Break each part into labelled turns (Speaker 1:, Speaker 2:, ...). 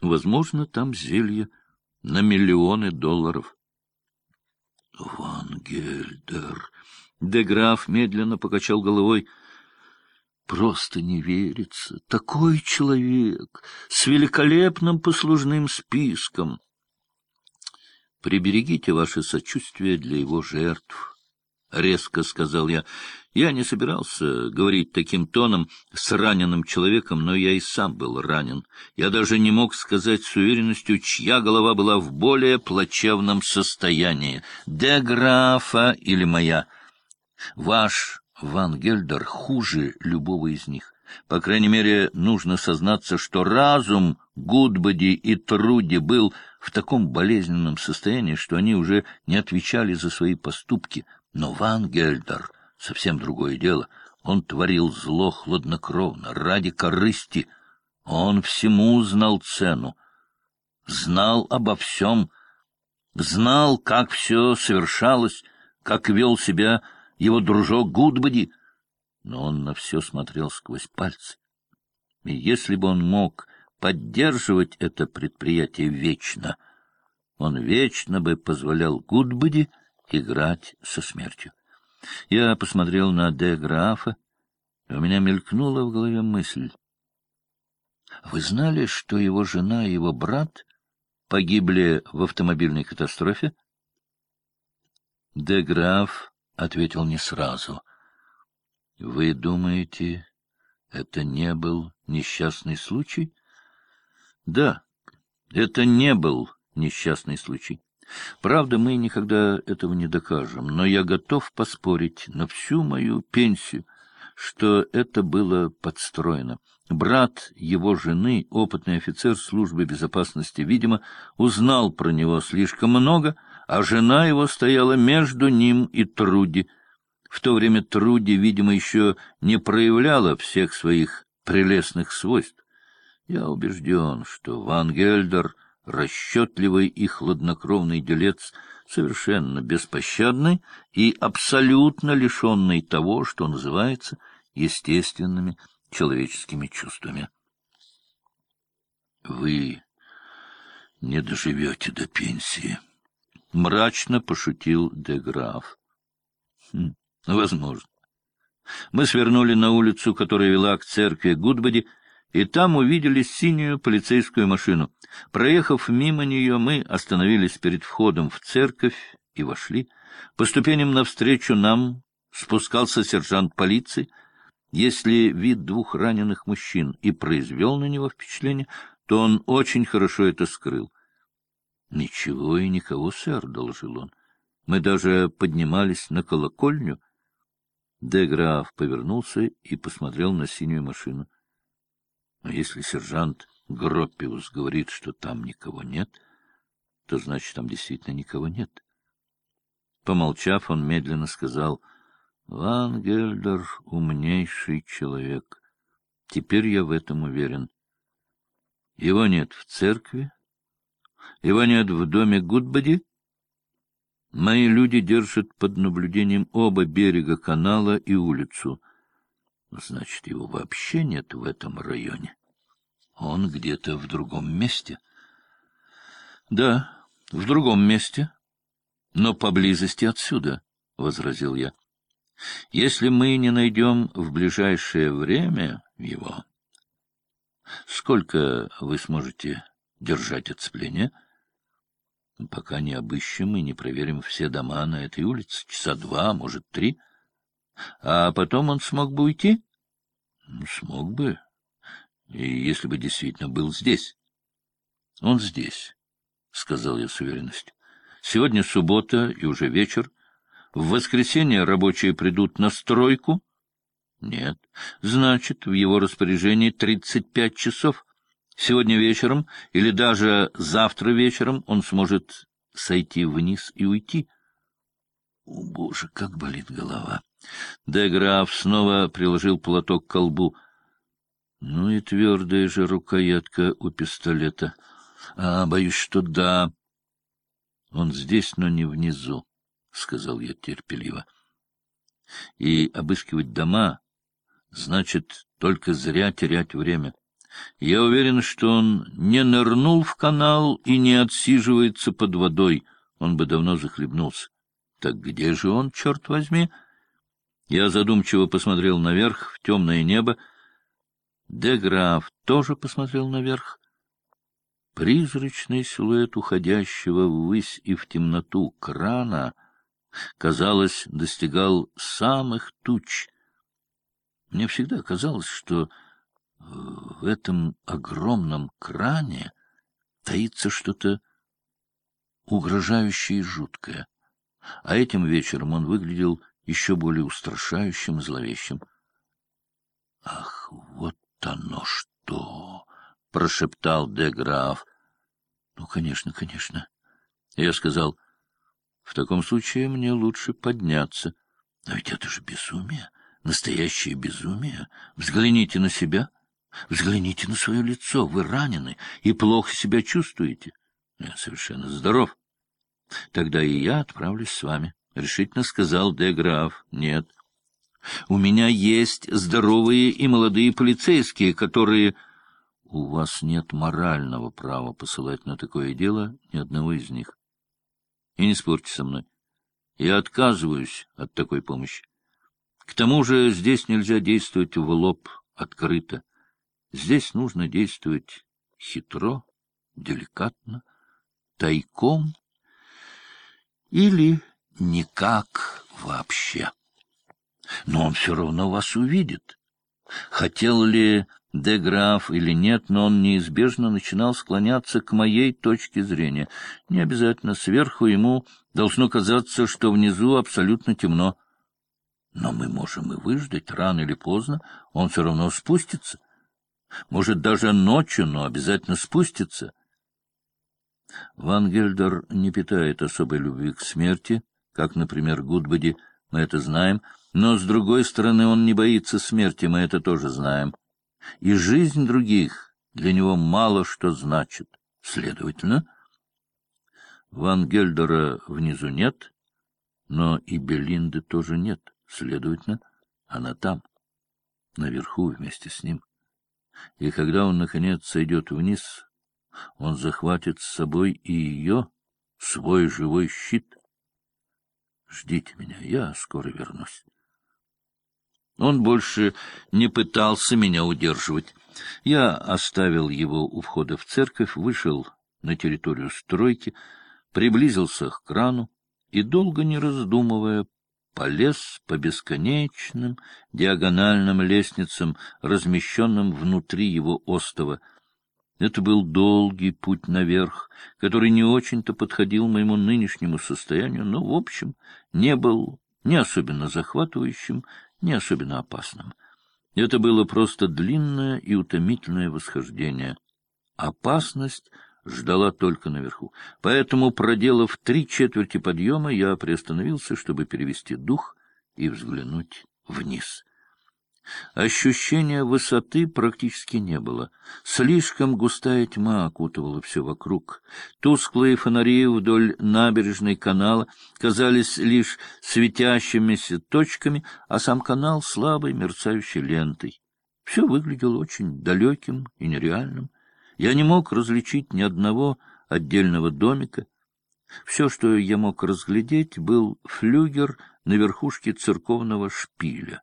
Speaker 1: Возможно, там зелье на миллионы долларов. Ван Гельдер. Деграф медленно покачал головой. Просто не верится. Такой человек с великолепным послужным списком. Приберегите ваше сочувствие для его жертв. — резко сказал я. Я не собирался говорить таким тоном с раненым человеком, но я и сам был ранен. Я даже не мог сказать с уверенностью, чья голова была в более плачевном состоянии — де графа или моя. Ваш Ван Гельдер хуже любого из них. По крайней мере, нужно сознаться, что разум Гудбоди и Труди был в таком болезненном состоянии, что они уже не отвечали за свои поступки — но Ван Гельдер — совсем другое дело. Он творил зло хладнокровно, ради корысти. Он всему знал цену, знал обо всем, знал, как все совершалось, как вел себя его дружок Гудбоди, но он на все смотрел сквозь пальцы. И если бы он мог поддерживать это предприятие вечно, он вечно бы позволял Гудбоди играть со смертью. Я посмотрел на де Графа, и у меня мелькнула в голове мысль. Вы знали, что его жена и его брат погибли в автомобильной катастрофе? Де Граф ответил не сразу. — Вы думаете, это не был несчастный случай? — Да, это не был несчастный случай. Правда, мы никогда этого не докажем, но я готов поспорить на всю мою пенсию, что это было подстроено. Брат его жены, опытный офицер службы безопасности, видимо, узнал про него слишком много, а жена его стояла между ним и Труди. В то время Труди, видимо, еще не проявляла всех своих прелестных свойств. Я убежден, что Ван Гельдер — расчетливый и хладнокровный делец, совершенно беспощадный и абсолютно лишенный того, что называется естественными человеческими чувствами. Вы не доживете до пенсии, — мрачно пошутил Деграф. Хм, возможно. Мы свернули на улицу, которая вела к церкви Гудбоди, и там увидели синюю полицейскую машину. Проехав мимо нее, мы остановились перед входом в церковь и вошли. По ступеням навстречу нам спускался сержант полиции. Если вид двух раненых мужчин и произвел на него впечатление, то он очень хорошо это скрыл. — Ничего и никого, сэр, — доложил он. Мы даже поднимались на колокольню. Деграф повернулся и посмотрел на синюю машину. Если сержант Гроппиус говорит, что там никого нет, то значит, там действительно никого нет. Помолчав, он медленно сказал, — Ван Гельдер — умнейший человек. Теперь я в этом уверен. Его нет в церкви, его нет в доме Гудбади. Мои люди держат под наблюдением оба берега канала и улицу. Значит, его вообще нет в этом районе. Он где-то в другом месте. Да, в другом месте, но поблизости отсюда, — возразил я. Если мы не найдем в ближайшее время его... Сколько вы сможете держать оцепление? Пока не обыщем и не проверим все дома на этой улице. Часа два, может, три. А потом он смог бы уйти? Смог бы, и если бы действительно был здесь. — Он здесь, — сказал я с уверенностью. — Сегодня суббота и уже вечер. В воскресенье рабочие придут на стройку? — Нет. Значит, в его распоряжении тридцать пять часов. Сегодня вечером или даже завтра вечером он сможет сойти вниз и уйти. О, боже, как болит голова! Деграф снова приложил платок к колбу. Ну и твердая же рукоятка у пистолета. А, боюсь, что да. Он здесь, но не внизу, — сказал я терпеливо. И обыскивать дома значит только зря терять время. Я уверен, что он не нырнул в канал и не отсиживается под водой. Он бы давно захлебнулся. Так где же он, черт возьми? Я задумчиво посмотрел наверх, в темное небо. Деграф тоже посмотрел наверх. Призрачный силуэт уходящего ввысь и в темноту крана, казалось, достигал самых туч. Мне всегда казалось, что в этом огромном кране таится что-то угрожающее и жуткое. А этим вечером он выглядел еще более устрашающим и зловещим. — Ах, вот оно что! — прошептал де Граф. — Ну, конечно, конечно. Я сказал, — в таком случае мне лучше подняться. Но ведь это же безумие, настоящее безумие. Взгляните на себя. Взгляните на свое лицо. Вы ранены и плохо себя чувствуете. Я совершенно здоров. Тогда и я отправлюсь с вами, — решительно сказал де Граф. Нет. У меня есть здоровые и молодые полицейские, которые... У вас нет морального права посылать на такое дело ни одного из них. И не спорьте со мной. Я отказываюсь от такой помощи. К тому же здесь нельзя действовать в лоб открыто. Здесь нужно действовать хитро, деликатно, тайком или никак вообще. Но он все равно вас увидит. Хотел ли де Граф или нет, но он неизбежно начинал склоняться к моей точке зрения. Не обязательно сверху ему должно казаться, что внизу абсолютно темно. Но мы можем и выждать, рано или поздно он все равно спустится. Может, даже ночью, но обязательно спустится. Ван Гельдер не питает особой любви к смерти, как, например, Гудбади, мы это знаем, но, с другой стороны, он не боится смерти, мы это тоже знаем. И жизнь других для него мало что значит. Следовательно, Ван Гельдера внизу нет, но и Белинды тоже нет. Следовательно, она там, наверху вместе с ним. И когда он, наконец, сойдет вниз, он захватит с собой и ее, свой живой щит. Ждите меня, я скоро вернусь. Он больше не пытался меня удерживать. Я оставил его у входа в церковь, вышел на территорию стройки, приблизился к крану и, долго не раздумывая, полез по бесконечным диагональным лестницам, размещенным внутри его остова. Это был долгий путь наверх, который не очень-то подходил моему нынешнему состоянию, но, в общем, не был ни особенно захватывающим, ни особенно опасным. Это было просто длинное и утомительное восхождение. Опасность ждала только наверху. Поэтому, проделав три четверти подъема, я приостановился, чтобы перевести дух и взглянуть вниз. Ощущения высоты практически не было. Слишком густая тьма окутывала все вокруг. Тусклые фонари вдоль набережной канала казались лишь светящимися точками, а сам канал — слабой мерцающей лентой. Все выглядело очень далеким и нереальным. Я не мог различить ни одного отдельного домика. Все, что я мог разглядеть, был флюгер на верхушке церковного шпиля.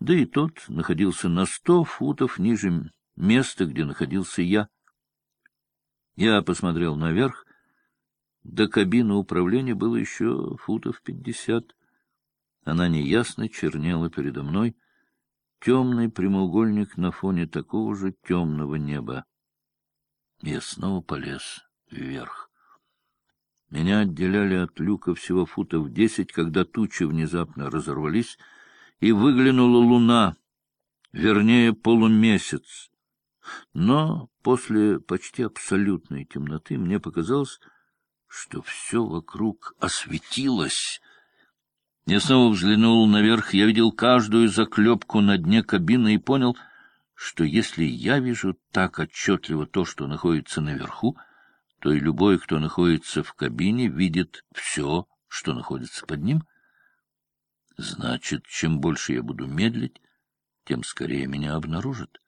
Speaker 1: Да и тот находился на сто футов ниже места, где находился я. Я посмотрел наверх. До кабины управления было еще футов пятьдесят. Она неясно чернела передо мной. Темный прямоугольник на фоне такого же темного неба. Я снова полез вверх. Меня отделяли от люка всего футов десять, когда тучи внезапно разорвались, и выглянула луна, вернее, полумесяц. Но после почти абсолютной темноты мне показалось, что все вокруг осветилось. Я снова взглянул наверх, я видел каждую заклепку на дне кабины и понял — что если я вижу так отчетливо то, что находится наверху, то и любой, кто находится в кабине, видит все, что находится под ним. Значит, чем больше я буду медлить, тем скорее меня обнаружат.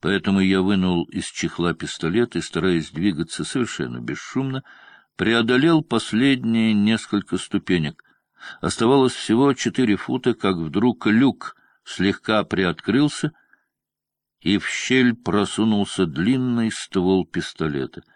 Speaker 1: Поэтому я вынул из чехла пистолет и, стараясь двигаться совершенно бесшумно, преодолел последние несколько ступенек. Оставалось всего четыре фута, как вдруг люк слегка приоткрылся, и в щель просунулся длинный ствол пистолета —